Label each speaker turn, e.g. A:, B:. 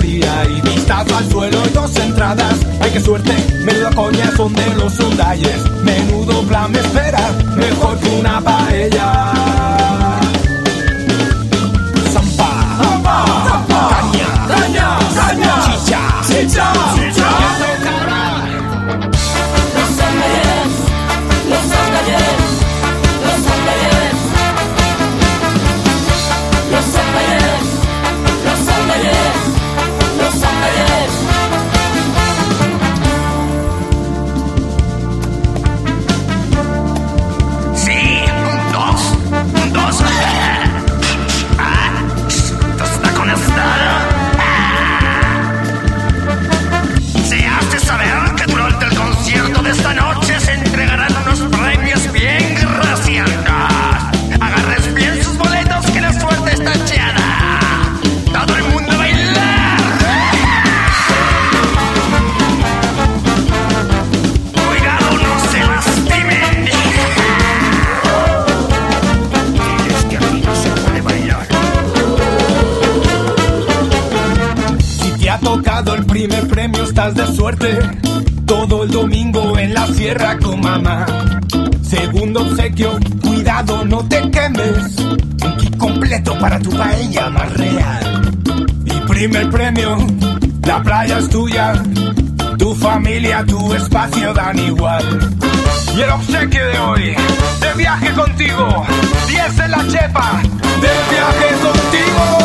A: sandía y vistazo al suelo y dos entradas. Ay, qué suerte, menuda coña son de los sundalles. Menudo plan me espera, mejor que una paella. Primer premio, estás de suerte. Todo el domingo en la sierra con mamá. Segundo obsequio, cuidado, no te quemes. Un kit completo para tu paella más real. Y primer premio, la playa es tuya. Tu familia, tu espacio dan igual. Y el obsequio de hoy, de viaje contigo. 10 en la chepa, de viaje contigo.